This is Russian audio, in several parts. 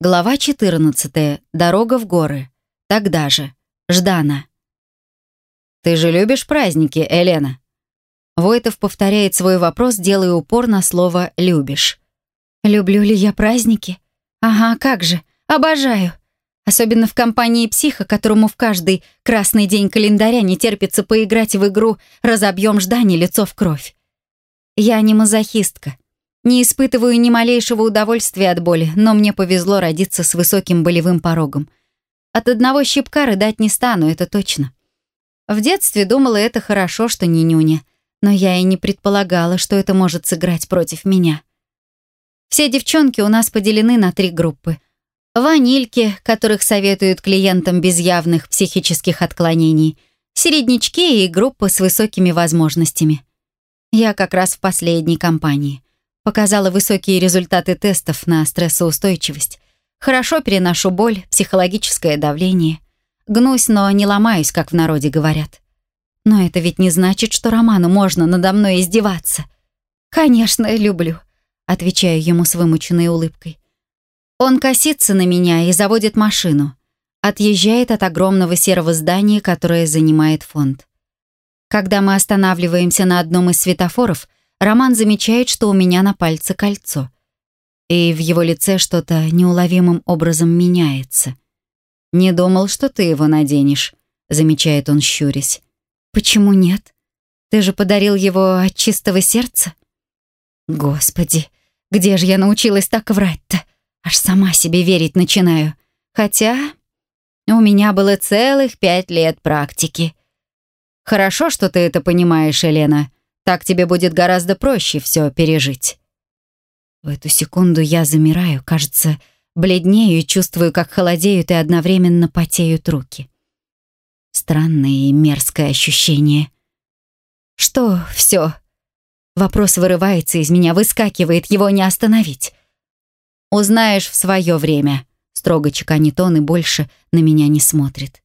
Глава 14. Дорога в горы. Тогда же. Ждана. «Ты же любишь праздники, Елена?» Войтов повторяет свой вопрос, делая упор на слово «любишь». «Люблю ли я праздники? Ага, как же. Обожаю. Особенно в компании психа, которому в каждый красный день календаря не терпится поиграть в игру «Разобьем ждание лицо в кровь». Я не мазохистка. Не испытываю ни малейшего удовольствия от боли, но мне повезло родиться с высоким болевым порогом. От одного щипка рыдать не стану, это точно. В детстве думала, это хорошо, что не нюня, но я и не предполагала, что это может сыграть против меня. Все девчонки у нас поделены на три группы. Ванильки, которых советуют клиентам без явных психических отклонений, середнячки и группа с высокими возможностями. Я как раз в последней компании. Показала высокие результаты тестов на стрессоустойчивость. Хорошо переношу боль, психологическое давление. Гнусь, но не ломаюсь, как в народе говорят. Но это ведь не значит, что Роману можно надо мной издеваться. «Конечно, люблю», — отвечаю ему с вымученной улыбкой. Он косится на меня и заводит машину. Отъезжает от огромного серого здания, которое занимает фонд. Когда мы останавливаемся на одном из светофоров, Роман замечает, что у меня на пальце кольцо. И в его лице что-то неуловимым образом меняется. «Не думал, что ты его наденешь», — замечает он, щурясь. «Почему нет? Ты же подарил его от чистого сердца?» «Господи, где же я научилась так врать-то? Аж сама себе верить начинаю. Хотя у меня было целых пять лет практики». «Хорошо, что ты это понимаешь, Елена», так тебе будет гораздо проще все пережить. В эту секунду я замираю, кажется, бледнею и чувствую, как холодеют и одновременно потеют руки. Странное и мерзкое ощущение. Что все? Вопрос вырывается из меня, выскакивает, его не остановить. Узнаешь в свое время. Строго чеканит он и больше на меня не смотрит.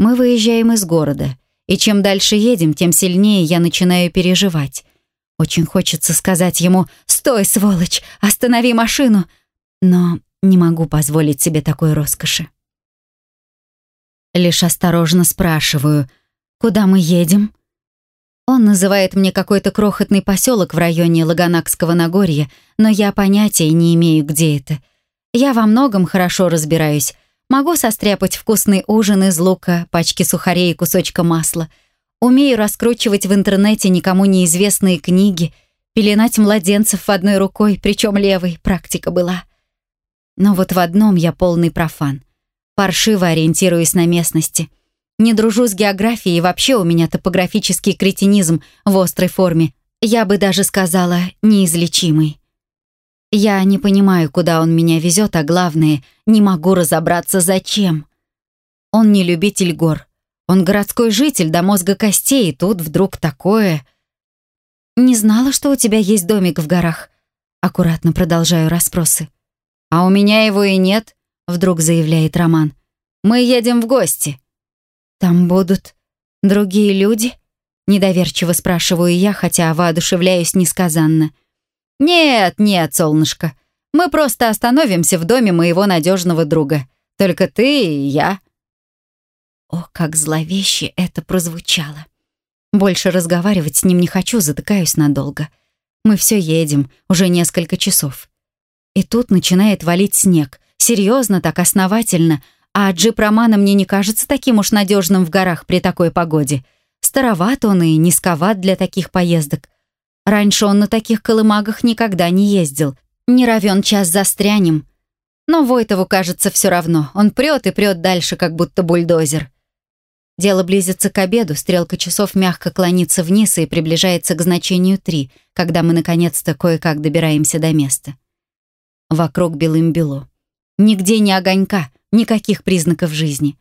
Мы выезжаем из города — и чем дальше едем, тем сильнее я начинаю переживать. Очень хочется сказать ему «Стой, сволочь! Останови машину!» Но не могу позволить себе такой роскоши. Лишь осторожно спрашиваю «Куда мы едем?» Он называет мне какой-то крохотный поселок в районе Лаганакского Нагорья, но я понятия не имею, где это. Я во многом хорошо разбираюсь, Могу состряпать вкусный ужин из лука, пачки сухарей и кусочка масла. Умею раскручивать в интернете никому неизвестные книги, пеленать младенцев одной рукой, причем левой, практика была. Но вот в одном я полный профан. Паршиво ориентируюсь на местности. Не дружу с географией, вообще у меня топографический кретинизм в острой форме. Я бы даже сказала, неизлечимый. Я не понимаю, куда он меня везет, а главное, не могу разобраться, зачем. Он не любитель гор. Он городской житель до мозга костей, и тут вдруг такое... «Не знала, что у тебя есть домик в горах». Аккуратно продолжаю расспросы. «А у меня его и нет», — вдруг заявляет Роман. «Мы едем в гости». «Там будут другие люди?» Недоверчиво спрашиваю я, хотя воодушевляюсь несказанно. «Да». «Нет, нет, солнышко. Мы просто остановимся в доме моего надежного друга. Только ты и я». О, как зловеще это прозвучало. Больше разговаривать с ним не хочу, затыкаюсь надолго. Мы все едем, уже несколько часов. И тут начинает валить снег. Серьезно, так основательно. А джип Романа мне не кажется таким уж надежным в горах при такой погоде. Староват он и низковат для таких поездок. Раньше он на таких колымагах никогда не ездил. Не равен час застрянем. Но Войтову кажется все равно. Он прет и прет дальше, как будто бульдозер. Дело близится к обеду, стрелка часов мягко клонится вниз и приближается к значению три, когда мы наконец-то кое-как добираемся до места. Вокруг белым-бело. Нигде ни огонька, никаких признаков жизни.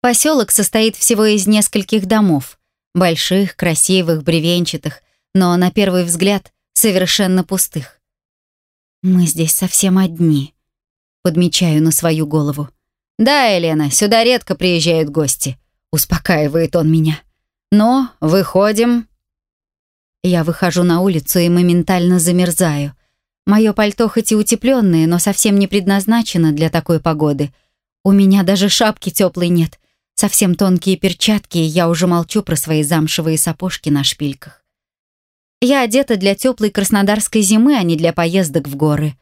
Поселок состоит всего из нескольких домов. Больших, красивых, бревенчатых, но на первый взгляд совершенно пустых. «Мы здесь совсем одни», — подмечаю на свою голову. «Да, Елена, сюда редко приезжают гости», — успокаивает он меня. «Но выходим». Я выхожу на улицу и моментально замерзаю. Мое пальто хоть и утепленное, но совсем не предназначено для такой погоды. У меня даже шапки теплой нет. Совсем тонкие перчатки, и я уже молчу про свои замшевые сапожки на шпильках. Я одета для теплой краснодарской зимы, а не для поездок в горы.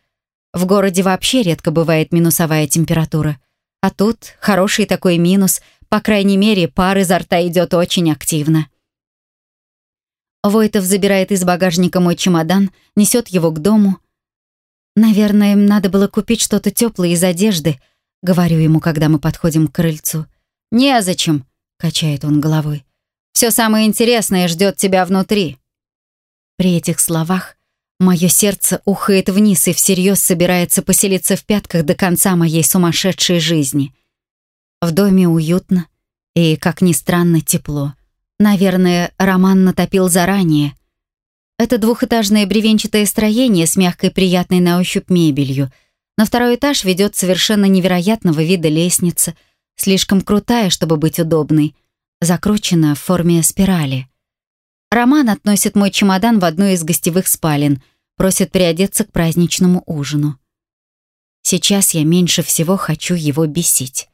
В городе вообще редко бывает минусовая температура. А тут хороший такой минус, по крайней мере, пар изо рта идет очень активно. Войтов забирает из багажника мой чемодан, несет его к дому. «Наверное, им надо было купить что-то теплое из одежды», — говорю ему, когда мы подходим к крыльцу. «Незачем», — качает он головой. «Все самое интересное ждет тебя внутри». При этих словах мое сердце ухает вниз и всерьез собирается поселиться в пятках до конца моей сумасшедшей жизни. В доме уютно и, как ни странно, тепло. Наверное, Роман натопил заранее. Это двухэтажное бревенчатое строение с мягкой приятной на ощупь мебелью. На второй этаж ведет совершенно невероятного вида лестница, слишком крутая, чтобы быть удобной, закручена в форме спирали. Роман относит мой чемодан в одну из гостевых спален, просит переодеться к праздничному ужину. Сейчас я меньше всего хочу его бесить.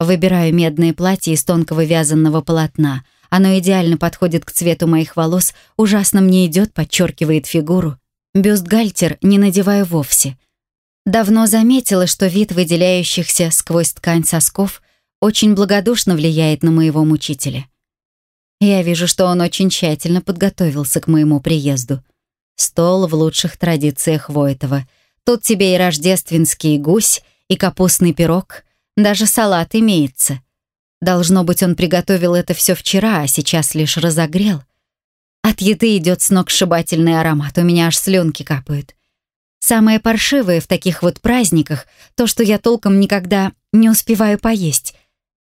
Выбираю медное платье из тонкого вязаного полотна. Оно идеально подходит к цвету моих волос, ужасно мне идет, подчеркивает фигуру. Бюстгальтер не надеваю вовсе. Давно заметила, что вид выделяющихся сквозь ткань сосков очень благодушно влияет на моего мучителя. Я вижу, что он очень тщательно подготовился к моему приезду. Стол в лучших традициях Войтова. Тут тебе и рождественский гусь, и капустный пирог, даже салат имеется. Должно быть, он приготовил это все вчера, а сейчас лишь разогрел. От еды идет сногсшибательный аромат, у меня аж слюнки капают. Самое паршивое в таких вот праздниках — то, что я толком никогда не успеваю поесть.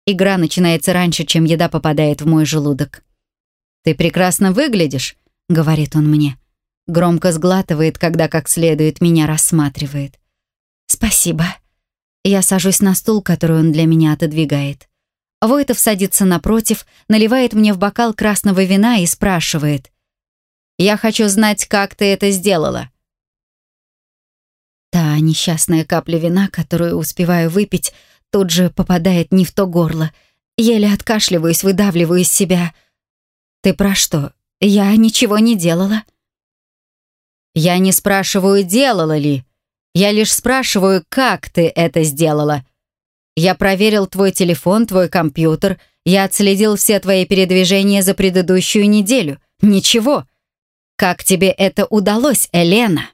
Игра начинается раньше, чем еда попадает в мой желудок. «Ты прекрасно выглядишь», — говорит он мне. Громко сглатывает, когда как следует меня рассматривает. «Спасибо». Я сажусь на стул, который он для меня отодвигает. Войтов садится напротив, наливает мне в бокал красного вина и спрашивает. «Я хочу знать, как ты это сделала». Та несчастная капля вина, которую успеваю выпить, тут же попадает не в то горло. Еле откашливаюсь, выдавливаю из себя. «Ты про что? Я ничего не делала». «Я не спрашиваю, делала ли. Я лишь спрашиваю, как ты это сделала. Я проверил твой телефон, твой компьютер, я отследил все твои передвижения за предыдущую неделю. Ничего. Как тебе это удалось, Елена?»